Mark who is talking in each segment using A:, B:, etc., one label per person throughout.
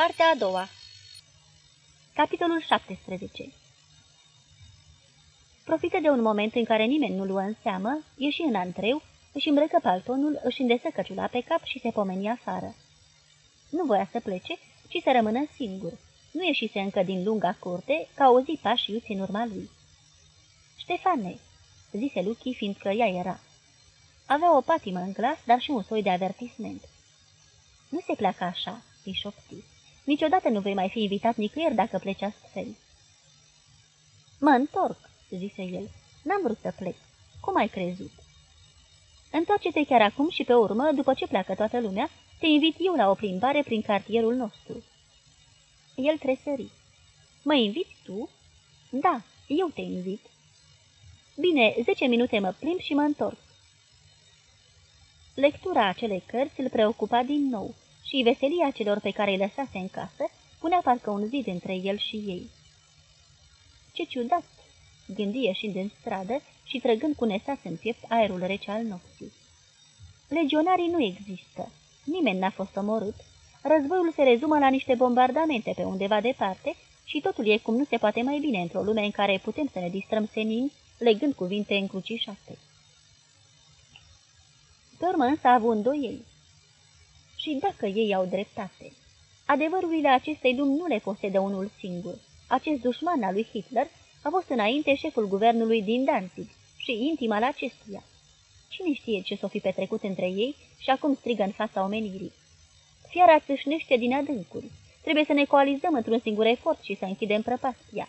A: Partea a doua Capitolul 17 Profită de un moment în care nimeni nu luă în seamă, ieși în antreu, își îmbrăcă paltonul, își îndesă căciula pe cap și se pomeni afară. Nu voia să plece, ci să rămână singur. Nu ieșise încă din lunga curte, ca auzi pași iuți în urma lui. Ștefane, zise Luchi, fiindcă ea era. Avea o patimă în glas, dar și un soi de avertisment. Nu se pleacă așa, îi șopti. Niciodată nu vei mai fi invitat nicăieri dacă pleci astfel. Mă întorc, zise el. N-am vrut să plec. Cum ai crezut? Întoarce-te chiar acum și pe urmă, după ce pleacă toată lumea, te invit eu la o plimbare prin cartierul nostru. El tresări. Mă inviți tu? Da, eu te invit. Bine, zece minute mă plimb și mă întorc. Lectura acelei cărți îl preocupa din nou și veselia celor pe care îi lăsase în casă punea parcă un zid între el și ei. Ce ciudat, gândi ieșind în stradă și trăgând cu nesas în piept aerul rece al nopții. Legionarii nu există, nimeni n-a fost omorât, războiul se rezumă la niște bombardamente pe undeva departe și totul e cum nu se poate mai bine într-o lume în care putem să ne distrăm senin, legând cuvinte încrucișate. Pe urmă însă a avut îndoieli. Și dacă ei au dreptate, adevărurile acestei lumi nu le posedă unul singur. Acest dușman al lui Hitler a fost înainte șeful guvernului din Danzig și intim al acestuia. Cine știe ce s-o fi petrecut între ei și acum strigă în fața omenirii. Fiara țâșnește din adâncuri. Trebuie să ne coalizăm într-un singur efort și să închidem prăpastia.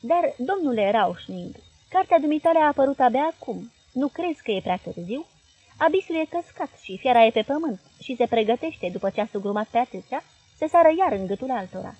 A: Dar, domnule Rauschning, cartea dumitale a apărut abia acum. Nu crezi că e prea târziu? Abisul e căscat și fiara e pe pământ și se pregătește, după ce a sugrumat pe atâția, să sară iar în gâtul altora.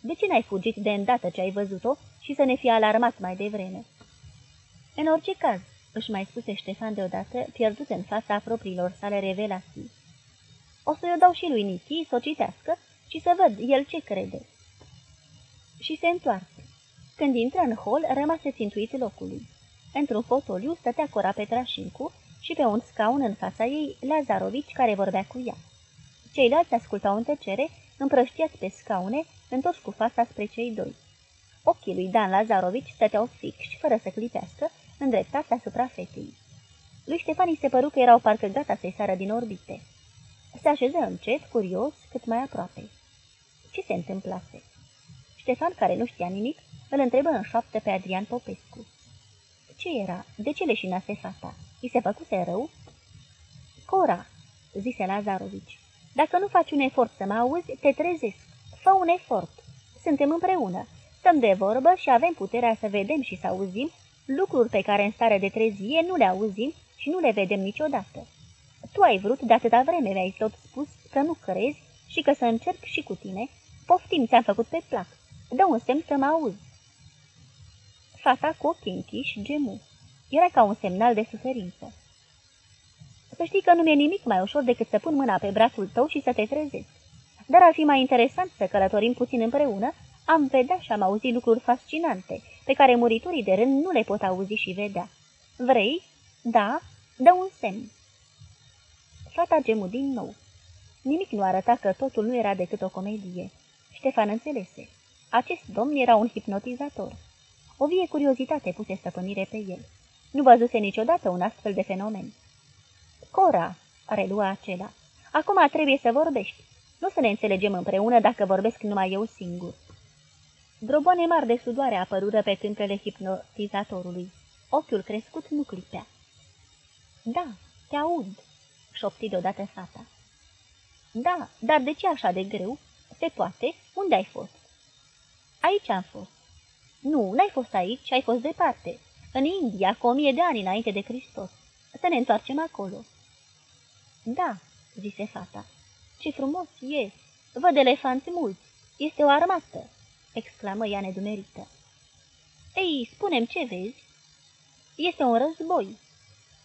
A: De ce n-ai fugit de îndată ce ai văzut-o și să ne fie alarmat mai devreme? În orice caz, își mai spuse Ștefan deodată, pierdut în fața propriilor sale revelații. O să-i dau și lui Nichi să o citească și să văd el ce crede. Și se întoarce. Când intră în hol, rămase țintuit locului. Într-un fotoliu stătea Cora Petrașincu și pe un scaun în fața ei Lazarovici care vorbea cu ea. Ceilalți ascultau în tăcere, împrăștiați pe scaune, întors cu fața spre cei doi. Ochii lui Dan Lazarovici stăteau fixi, fără să clipească, îndreptați asupra fetei. Lui Ștefani se păru că erau parcă gata să-i sară din orbite. Se așeză încet, curios, cât mai aproape. Ce se întâmplase? Ștefan, care nu știa nimic, îl întrebă în șoaptă pe Adrian Popescu. Ce era? De ce leșinase fata? Ți se făcuse rău? Cora, zise Lazarovici, dacă nu faci un efort să mă auzi, te trezesc. Fă un efort. Suntem împreună. Stăm de vorbă și avem puterea să vedem și să auzim lucruri pe care în stare de trezie nu le auzim și nu le vedem niciodată. Tu ai vrut de atâta vreme, mi-ai tot spus că nu crezi și că să încerc și cu tine. Poftim, ți-am făcut pe plac. Dă un semn să mă auzi. Fata cu ochii închiși gemu. Era ca un semnal de suferință. Să știi că nu mi-e nimic mai ușor decât să pun mâna pe brațul tău și să te trezesc. Dar ar fi mai interesant să călătorim puțin împreună, am vedea și am auzit lucruri fascinante, pe care muritorii de rând nu le pot auzi și vedea. Vrei? Da? Dă un semn. Fata gemu din nou. Nimic nu arăta că totul nu era decât o comedie. Ștefan înțelese. Acest domn era un hipnotizator. O vie curiozitate puse stăpânire pe el. Nu văzuse niciodată un astfel de fenomen. Cora, relua acela, acum trebuie să vorbești. Nu să ne înțelegem împreună dacă vorbesc numai eu singur. Droboane mari de sudoare apărură pe tâmplele hipnotizatorului. Ochiul crescut nu clipea. Da, te aud, șopti deodată fata. Da, dar de ce așa de greu? Se poate? Unde ai fost? Aici am fost. Nu, n-ai fost aici, ai fost departe. În India, cu o mie de ani înainte de Hristos. Să ne întoarcem acolo. Da, zise fata. Ce frumos e! Văd elefanți mulți. Este o armată!" exclamă ea nedumerită. Ei, spunem ce vezi?" Este un război."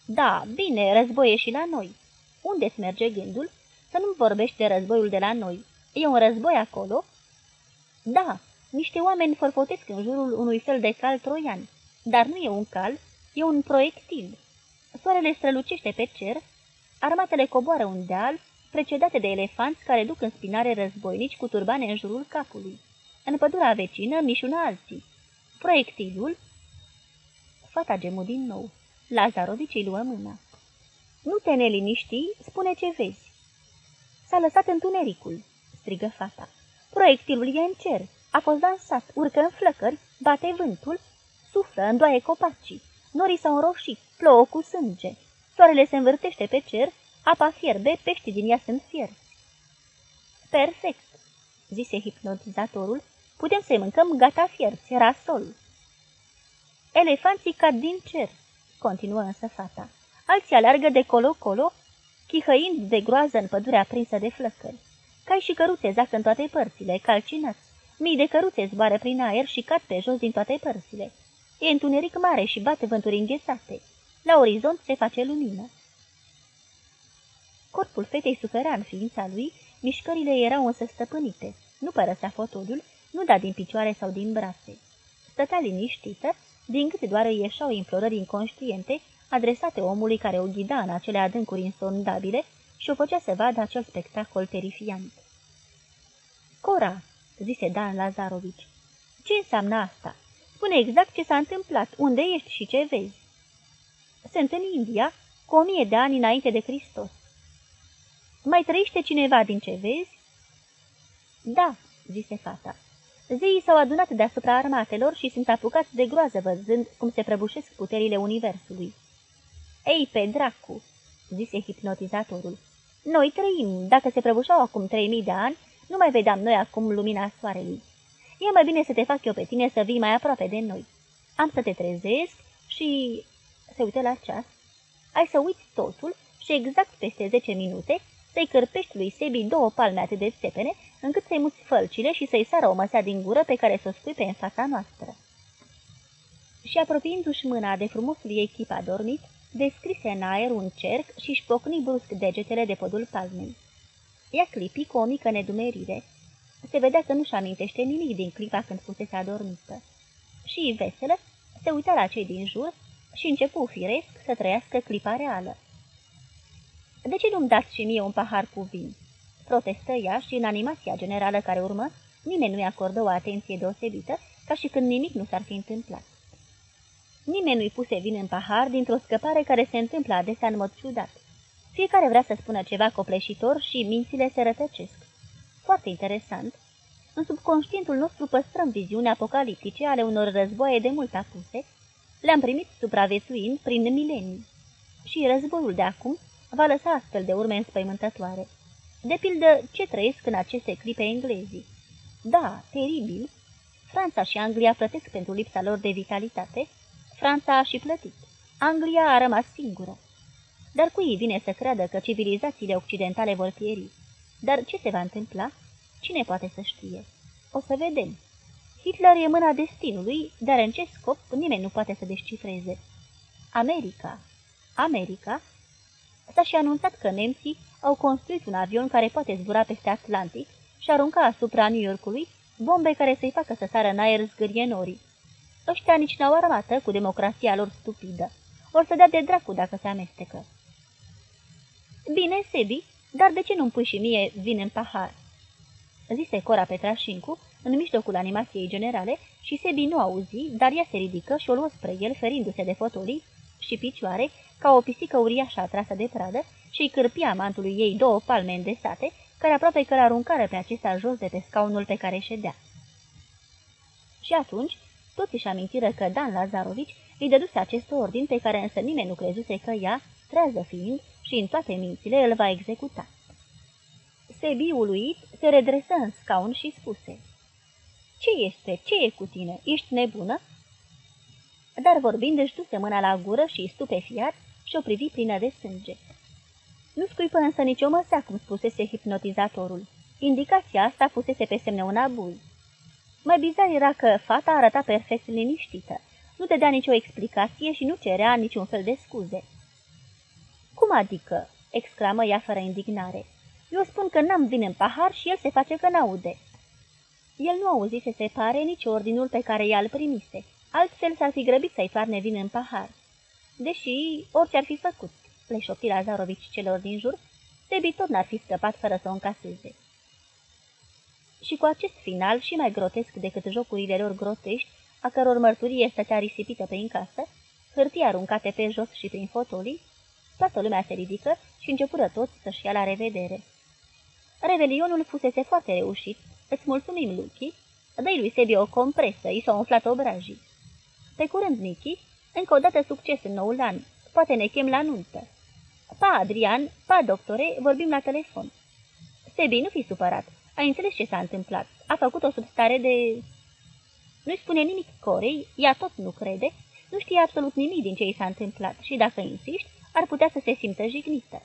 A: Da, bine, război e și la noi. Unde-ți merge gândul? Să nu vorbești de războiul de la noi. E un război acolo?" Da, niște oameni forfotesc în jurul unui fel de cal troian, dar nu e un cal, e un proiectil. Soarele strălucește pe cer, armatele coboară un deal, precedate de elefanți care duc în spinare războinici cu turbane în jurul capului. În pădura vecină mișună alții. Proiectilul... Fata gemu din nou. Lazarovici îi luă mâna. Nu te neliniști, spune ce vezi. S-a lăsat întunericul, strigă fata. Proiectilul e în cer, a fost dansat, urcă în flăcări, bate vântul, suflă, îndoaie copacii. Norii s-au înroșit, plouă cu sânge. Soarele se învârtește pe cer, apa fierbe, peștii din ea sunt fierți. Perfect, zise hipnotizatorul, putem să-i mâncăm gata fierți, rasol. Elefanții cad din cer, continuă însă fata. Alții alergă de colo-colo, chihăind de groază în pădurea prinsă de flăcări. Cai și căruțe zac în toate părțile, calcinați. Mii de căruțe zboară prin aer și cad pe jos din toate părțile. E întuneric mare și bate vânturi înghețate. La orizont se face lumină. Corpul fetei suferea în ființa lui, mișcările erau însă stăpânite. Nu părăsea fotoliul, nu da din picioare sau din brațe. Stătea liniștită, din câte doar îi ieșau implorări inconștiente, adresate omului care o ghida în acele adâncuri insondabile și o făcea să vadă acel spectacol terifiant. Cora, zise Dan Lazarovici, ce înseamnă asta? Spune exact ce s-a întâmplat, unde ești și ce vezi. Sunt în India, cu o mie de ani înainte de Hristos. Mai trăiește cineva din ce vezi? Da, zise fata. Zeii s-au adunat deasupra armatelor și sunt apucați de groază văzând cum se prăbușesc puterile universului. Ei, pe dracu, zise hipnotizatorul. Noi trăim, dacă se prăbușau acum trei mii de ani, nu mai vedeam noi acum lumina soarelui. E mai bine să te fac eu pe tine să vii mai aproape de noi. Am să te trezesc și... Se uită la ceas. Ai să uiți totul și exact peste zece minute să-i cârpești lui Sebi două palme atât de țepene, încât să-i muți fălcile și să-i sară o măsea din gură pe care să o spui pe în fața noastră. Și apropiindu-și mâna de frumosul ei chip adormit, descrise în aer un cerc și își pocni brusc degetele de podul palmei. Ea clipi cu o mică nedumerire. Se vedea că nu-și amintește nimic din clipa când fusese adormită. Și, veselă, se uita la cei din jur și începu firesc să trăiască clipa reală. De ce nu-mi dați și mie un pahar cu vin?" protestă ea și în animația generală care urmă, nimeni nu-i acordă o atenție deosebită, ca și când nimic nu s-ar fi întâmplat. Nimeni nu-i puse vin în pahar dintr-o scăpare care se întâmplă adesea în mod ciudat. Fiecare vrea să spună ceva copleșitor și mințile se rătăcesc. Foarte interesant. În subconștientul nostru păstrăm viziuni apocaliptice ale unor războaie de mult apuse, le-am primit supraviețuind prin milenii. Și războiul de acum va lăsa astfel de urme înspăimântătoare. De pildă, ce trăiesc în aceste clipe englezii? Da, teribil. Franța și Anglia plătesc pentru lipsa lor de vitalitate. Franța a și plătit. Anglia a rămas singură. Dar cui vine să creadă că civilizațiile occidentale vor pieri? Dar ce se va întâmpla? Cine poate să știe? O să vedem. Hitler e mâna destinului, dar în ce scop nimeni nu poate să descifreze. America. America S-a și anunțat că nemții au construit un avion care poate zbura peste Atlantic și arunca asupra New Yorkului bombe care să-i facă să sară în aer zgârie norii. Ăștia nici n-au armată cu democrația lor stupidă. Or să dea de dracu dacă se amestecă. Bine, Sebi, dar de ce nu-mi pui și mie vin în pahar? Zise Cora Petrașincu, în mijlocul animației generale, și Sebi nu auzi, dar ea se ridică și o luă spre el, ferindu-se de fotolii și picioare, ca o pisică uriașă atrasă de pradă și îi cârpia mantului ei două palme îndesate, care aproape că l-aruncară pe acesta jos de pe scaunul pe care ședea. Și atunci, toți își amintiră că Dan Lazarovici îi dăduse acest ordin pe care însă nimeni nu crezuse că ea, trează fiind, și în toate mințile îl va executa. Sebi, uluit, se redresă în scaun și spuse, Ce este? Ce e cu tine? Ești nebună?" Dar vorbind își duse mâna la gură și, stupefiat, și-o privi plină de sânge. Nu scuipă însă nicio măsea, cum spusese hipnotizatorul. Indicația asta fusese pe semne un abuz. Mai bizar era că fata arăta perfect liniștită. Nu te dea nicio explicație și nu cerea niciun fel de scuze. Cum adică?" exclamă ea fără indignare. Eu spun că n-am vin în pahar și el se face că n-aude." El nu auzise, se pare, nici ordinul pe care ea îl primise. Altfel s-ar fi grăbit să-i toarne vin în pahar. Deși, orice ar fi făcut, le șopti Lazarovici celor din jur, Sebi tot n-ar fi scăpat fără să o încaseze. Și cu acest final, și mai grotesc decât jocurile lor grotești, a căror mărturie stătea risipită pe încasă, hârtii aruncate pe jos și prin fotolii, toată lumea se ridică și începură toți să-și ia la revedere. Revelionul fusese foarte reușit, îți mulțumim, Luchi, dă lui Sebi o compresă, i s-au umflat obrajii. Pe curând, Nichi, încă o dată succes în noul an, poate ne chem la nuntă. Pa, Adrian, pa, doctore, vorbim la telefon. Sebi, nu fi supărat, ai înțeles ce s-a întâmplat, a făcut o substare de... Nu-i spune nimic Corei, ea tot nu crede, nu știe absolut nimic din ce i s-a întâmplat și, dacă insiști, ar putea să se simtă jignită.